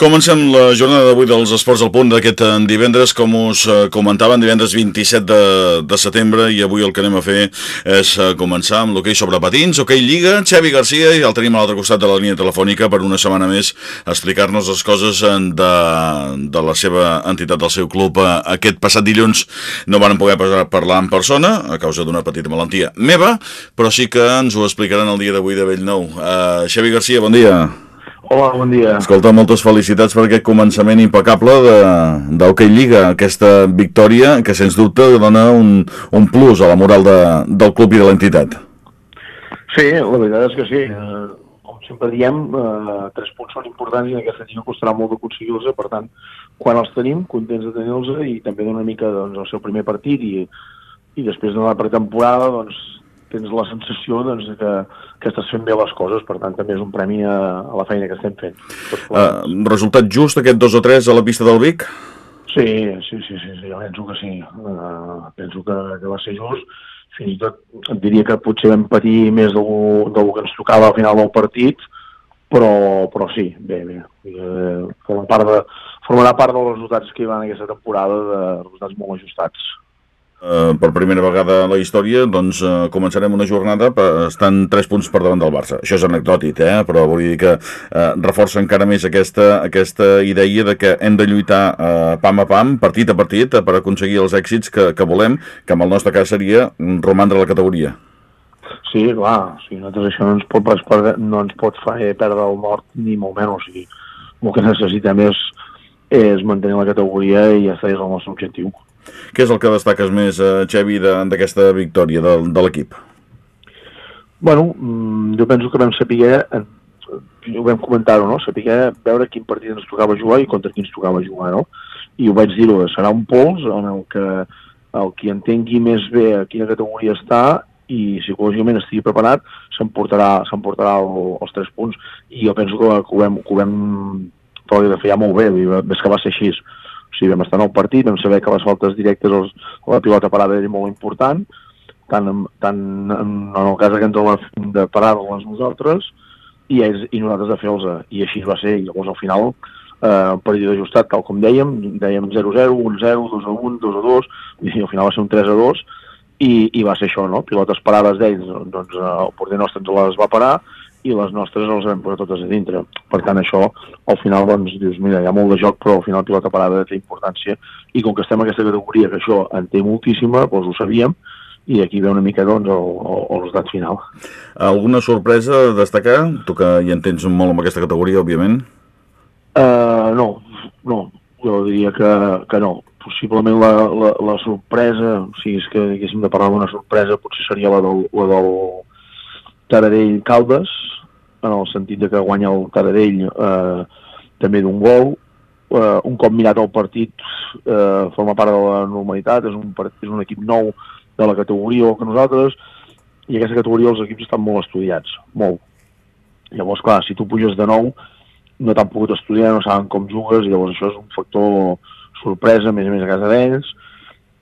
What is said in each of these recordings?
Comencem la jornada d'avui dels Esports al Punt d'aquest eh, divendres, com us eh, comentàvem, divendres 27 de, de setembre, i avui el que anem a fer és eh, començar amb l'hoquei sobre patins, hoquei Lliga, Xavi Garcia, i el tenim a l'altre costat de la línia telefònica per una setmana més explicar-nos les coses de, de la seva entitat, del seu club. Aquest passat dilluns no van poder parlar en persona, a causa d'una petita malaltia meva, però sí que ens ho explicaran el dia d'avui de Bellnou. Uh, Xavi Garcia, bon dia. Hola, bon dia. Escolta, moltes felicitats per aquest començament impecable de, d'Hockey Lliga, aquesta victòria que sens dubte dona un, un plus a la moral de, del club i de l'entitat. Sí, la veritat és que sí. Eh, com sempre diem, eh, tres punts són importants i en aquesta lliga costarà molt d'aconseguir-los, per tant, quan els tenim, contents de tenir-los i també d'una mica doncs, el seu primer partit i, i després de la pretemporada doncs, tens la sensació doncs, que, que estàs fent bé les coses, per tant també és un premi a, a la feina que estem fent. Uh, resultat just aquest 2 o 3 a la pista del Vic? Sí, sí, sí, sí, sí jo penso que sí. Uh, penso que, que va ser just. Fins i tot et diria que potser vam patir més del, del que ens tocava al final del partit, però, però sí, bé, bé. Uh, forma part de, formarà part dels resultats que hi van aquesta temporada, de resultats molt ajustats. Uh, per primera vegada a la història, doncs uh, començarem una jornada estan 3 punts per davant del Barça. Això és anecdòtic, eh? però vull dir que uh, reforça encara més aquesta, aquesta idea de que hem de lluitar uh, pam a pam, partit a partit, per aconseguir els èxits que, que volem, que en el nostre cas seria romandre la categoria. Sí, clar, o sigui, nosaltres això no ens pot, no ens pot fer perdre el nord ni molt menys, o sigui, el que necessitem és, és mantenir la categoria i ja està, és el nostre objectiu. Què és el que destaques més, eh, Xevi, d'aquesta victòria de, de l'equip? Bueno, mm, jo penso que vam saber, ho vam comentar-ho, no? saber veure quin partit ens tocava jugar i contra qui ens tocava jugar, no? I ho vaig dir-ho, serà un pols en el que el qui entengui més bé a quina categoria està i psicològicament estigui preparat s'emportarà el, els tres punts i jo penso que, ho vam, que ho vam de fer ja molt bé, ves que va ser així sigui, vam estar en el partit, vam saber que les faltes directes els, la pilota parada era molt important, tant, en, tant en, en el cas que ens la, de parar-les nosaltres i, ells, i nosaltres de fer-los. I així va ser. I llavors al final eh, partit ajustat, tal com dèiem, dèiem 0-0, 1-0, 2-1, 2-2, i al final va ser un 3-2, i, i va ser això, no? Pilotes parades d'ells, doncs el porter nostre ens les va parar, i les nostres les vam posar totes a dintre. Per tant, això, al final, doncs, dius, mira, hi ha molt de joc, però al final pilota parada té importància, i com que estem en aquesta categoria, que això en té moltíssima, doncs ho sabíem, i aquí ve una mica, doncs, el, el, el resultat final. Alguna sorpresa a destacar? Tu que hi entens molt amb aquesta categoria, òbviament. Uh, no, no, jo diria que, que no. Possiblement la, la, la sorpresa, sigui, és que haguéssim de parlar d'una sorpresa, potser seria la del, la del Taradell Caldes, en el sentit de que guanya el Taradell eh, també d'un gol. Eh, un cop mirat el partit, eh, forma part de la normalitat, és un, partit, és un equip nou de la categoria que nosaltres, i aquesta categoria els equips estan molt estudiats, molt. Llavors, clar, si tu puges de nou, no t'han pogut estudiar, no saben com jugues, i llavors això és un factor sorpresa, més a més a casa d'ells,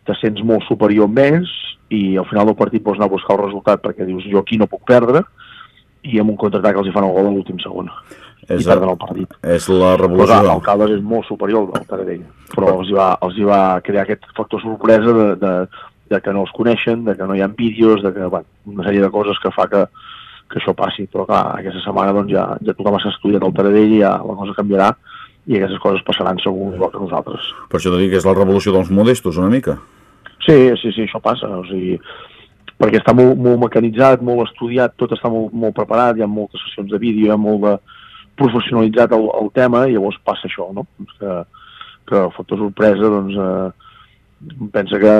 te sents molt superior amb ells, i al final del partit pots anar a buscar el resultat perquè dius jo aquí no puc perdre, i amb un contraatac els hi fan el gol a l'últim segon és i perden el partit. És la revolució. Però, el Caldes és molt superior al Taradell, però els hi, va, els hi va crear aquest factor sorpresa de, de, de que no els coneixen, de que no hi ha vídeos, de que, bueno, una sèrie de coses que fa que, que això passi. Però clar, aquesta setmana doncs, ja, ja tothom s'ha estudiat el Taradell i ja la cosa canviarà i aquestes coses passaran segur igual que nosaltres. Per això t'ho dic és la revolució dels modestos, una mica. Sí, sí, sí, això passa. O sigui, perquè està molt, molt mecanitzat, molt estudiat, tot està molt, molt preparat, hi ha moltes sessions de vídeo, hi ha molt de professionalitzat el, el tema, i llavors passa això, no? Doncs que, que el factor sorpresa, doncs, eh, pensa que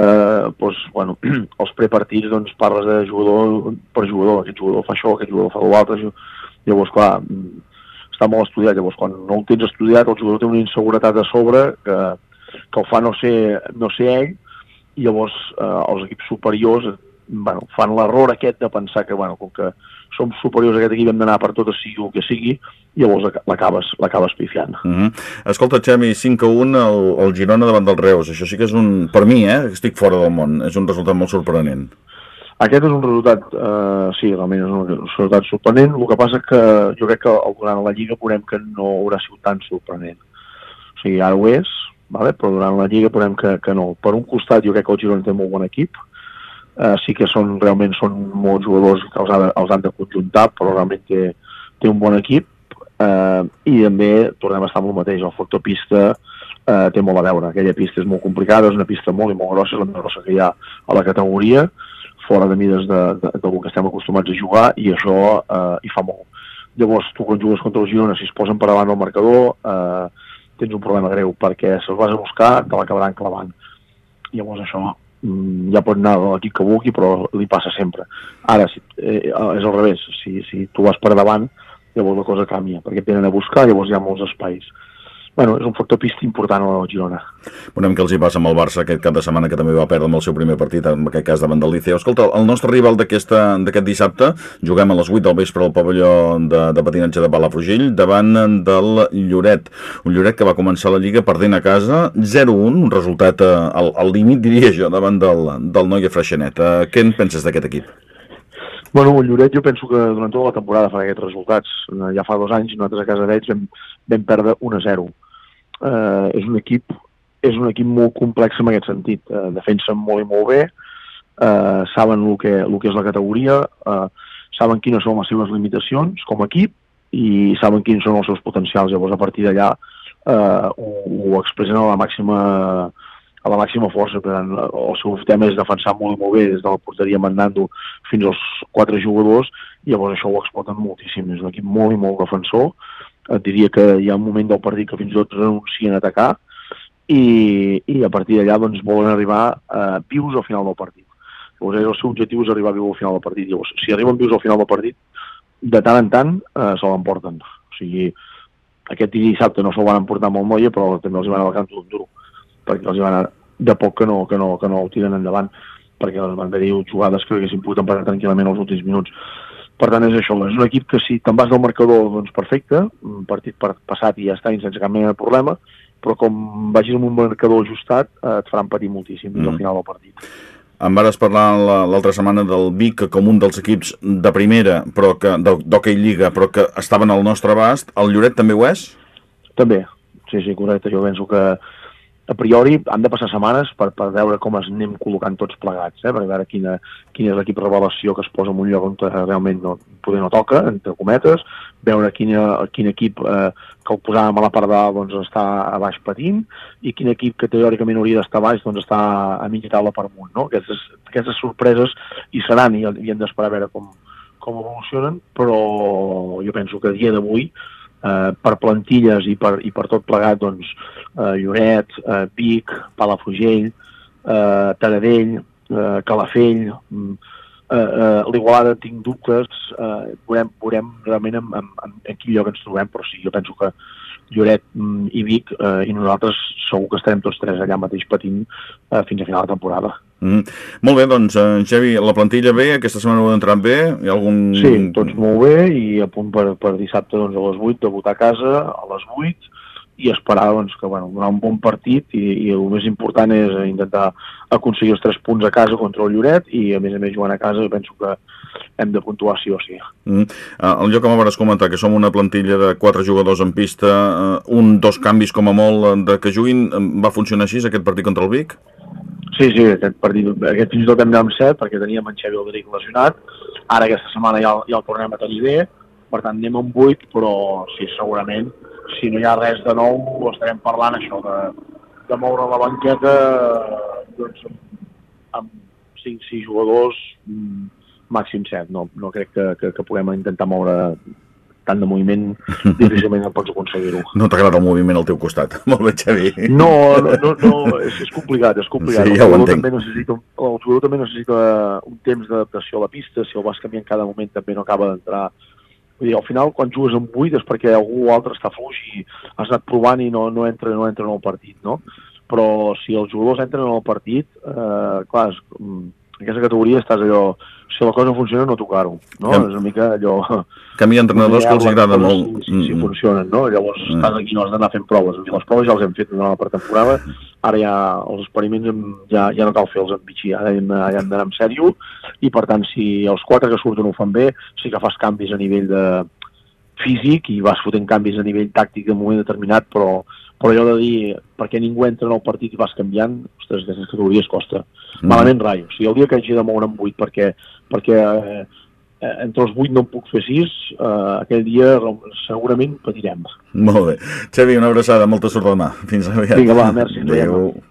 doncs, bueno, els prepartits doncs, parles de jugador per jugador, aquest jugador fa això, aquest jugador fa l'altre, llavors, clar, està molt estudiat, llavors quan no ho tens estudiat, el jugador té una inseguretat a sobre que, que el fa no ser, no ser ell, i llavors eh, els equips superiors bueno, fan l'error aquest de pensar que, bueno, com que som superiors a aquest equip hem d'anar per tot, sigui el que sigui, i llavors l'acabes pifiant. Mhm. -huh. Escolta, Xemi, 5 a 1 el, el Girona davant del Reus. Això sí que és un... Per mi, eh, estic fora del món, és un resultat molt sorprenent. Aquest és un resultat, eh, sí, realment és un resultat sorprenent. El que passa que jo crec que durant la Lliga veurem que no haurà sigut tan sorprenent. O sigui, ara ho és, vale? però durant la Lliga podem que, que no. Per un costat jo crec que el Girona té molt bon equip, eh, sí que són, realment són molts jugadors que els, ha els han de conjuntar, però realment té, té un bon equip, eh, i també tornem a estar amb el mateix, el factor pista eh, té molt a veure, aquella pista és molt complicada, és una pista molt i molt grossa, és la més grossa que hi ha a la categoria, fora de mides de, de, de, del que estem acostumats a jugar, i això eh, hi fa molt. Llavors, tu quan jugues contra el Girona, si es posen per davant el marcador, eh, tens un problema greu, perquè si els vas a buscar, te l'acabaran clavant. Llavors això mm, ja pot anar l'equip que vulgui, però li passa sempre. Ara, si, eh, és al revés, si, si tu vas per davant, llavors la cosa canvia, perquè venen a buscar, llavors hi ha molts espais bueno, és un factor pista important a la Girona. Veurem què els hi passa amb el Barça aquest cap de setmana que també va perdre amb el seu primer partit, en aquest cas davant del Liceu. Escolta, el nostre rival d'aquest dissabte, juguem a les 8 del vespre al pavelló de, de patinatge de Palafrugell davant del Lloret. Un Lloret que va començar la Lliga perdent a casa 0-1, un resultat eh, al, al límit, diria jo, davant del, del Noia Freixenet. Eh, què en penses d'aquest equip? Bueno, el Lloret jo penso que durant tota la temporada farà aquests resultats. Eh, ja fa dos anys nosaltres a casa d'ells vam, vam perdre 1-0 eh, és un equip és un equip molt complex en aquest sentit. Eh, defensen molt i molt bé, eh, saben el que, el que és la categoria, eh, saben quines són les seves limitacions com a equip i saben quins són els seus potencials. Llavors, a partir d'allà, eh, ho, ho expressen a la màxima a la màxima força. Per tant, el seu tema és defensar molt i molt bé des de la porteria mandant-ho fins als quatre jugadors i llavors això ho exploten moltíssim. És un equip molt i molt defensor et diria que hi ha un moment del partit que fins i tot renuncien a atacar i, i a partir d'allà doncs, volen arribar eh, vius al final del partit. Llavors, el seu objectiu és arribar viu al final del partit. Llavors, si arriben vius al final del partit, de tant en tant eh, se l'emporten. O sigui, aquest dissabte no se'l van emportar molt molla, però també els van al camp d'un duro, perquè els van de poc que no, que no, que no el tiren endavant, perquè van haver jugades que haguessin pogut empatar tranquil·lament els últims minuts. Per tant, és això, és un equip que si te'n vas del marcador, doncs perfecte, un partit per passat i ja està, sense cap mena de problema, però com vagis amb un marcador ajustat, eh, et faran patir moltíssim mm. al final del partit. Em vares parlar l'altra setmana del Vic com un dels equips de primera, però que d'hoquei Lliga, però que estaven al nostre abast. El Lloret també ho és? També, sí, sí, correcte. Jo penso que a priori han de passar setmanes per, per veure com es anem col·locant tots plegats, eh? per veure quina, quin és l'equip revelació que es posa en un lloc on realment no, poder no toca, entre cometes, veure quina, quin equip eh, que el posàvem a la part dalt doncs, està a baix patint i quin equip que teòricament hauria d'estar baix doncs, està a mitja taula per amunt. No? Aquestes, aquestes sorpreses hi seran i, i hem d'esperar a veure com, com evolucionen, però jo penso que a dia d'avui eh, per plantilles i per, i per tot plegat, doncs, eh, Lloret, eh, Vic, Palafrugell, eh, Taradell, eh, Calafell, mm, eh, eh, l'Igualada tinc dubtes, eh, veurem, veurem realment en, en, en, quin lloc ens trobem, però sí, jo penso que Lloret mm, i Vic eh, i nosaltres segur que estarem tots tres allà mateix patint eh, fins a final de temporada. Mm. Molt bé, doncs, eh, Xavi, la plantilla bé, aquesta setmana ho ha entrat bé? Hi ha algun... Sí, tots molt bé i a punt per, per dissabte doncs, a les 8, debutar a casa a les 8 i esperar doncs, que bueno, donar un bon partit i, i el més important és intentar aconseguir els tres punts a casa contra el Lloret i a més a més jugant a casa penso que hem de puntuar sí o sí. Mm. Uh, el lloc que m'hauràs comentar que som una plantilla de quatre jugadors en pista, uh, un, dos canvis com a molt de que juguin, va funcionar així aquest partit contra el Vic? Sí, sí, aquest partit, aquest fins i tot hem d'anar amb set perquè teníem en Xavi Alderic lesionat, ara aquesta setmana ja, ja el tornem a tenir bé, per tant anem amb 8, però sí, segurament si no hi ha res de nou, estarem parlant això de, de moure la banqueta doncs, amb 5-6 jugadors, mm, màxim 7. No, no crec que, que, que puguem intentar moure tant de moviment, difícilment no pots aconseguir-ho. No t'agrada el moviment al teu costat. Molt bé, Xavi. No, no, no, no és, és complicat, és complicat. Sí, ja el, jugador també necessita, el jugador també necessita un temps d'adaptació a la pista, si el vas canviant cada moment també no acaba d'entrar Vull dir, al final, quan jugues amb 8 és perquè algú altre està fluix i has anat provant i no, no, entra, no entra en el partit, no? Però si els jugadors entren en el partit, eh, clar, és, en aquesta categoria estàs allò si la cosa funciona no tocar-ho, no? Que, és una mica allò... Que a mi entrenadors que els agrada molt. Si, si, si funcionen, no? Llavors mm. estàs aquí no has d'anar fent proves. Les proves ja les hem fet durant la pretemporada, ara ja els experiments ja, ja no cal fer-los amb bitxí, ara hem, ja hem d'anar en sèrio, i per tant, si els quatre que surten ho fan bé, sí que fas canvis a nivell de físic i vas fotent canvis a nivell tàctic en un moment determinat, però, però allò de dir perquè ningú entra en el partit i vas canviant, ostres, aquestes categories costa. Mm. Malament rai. O sigui, el dia que hagi de moure amb 8 perquè, perquè eh, entre els 8 no en puc fer 6, eh, aquell dia segurament patirem. Molt bé. Xavi, una abraçada, molta sort demà. Fins aviat. Vinga, va, merci. Adéu.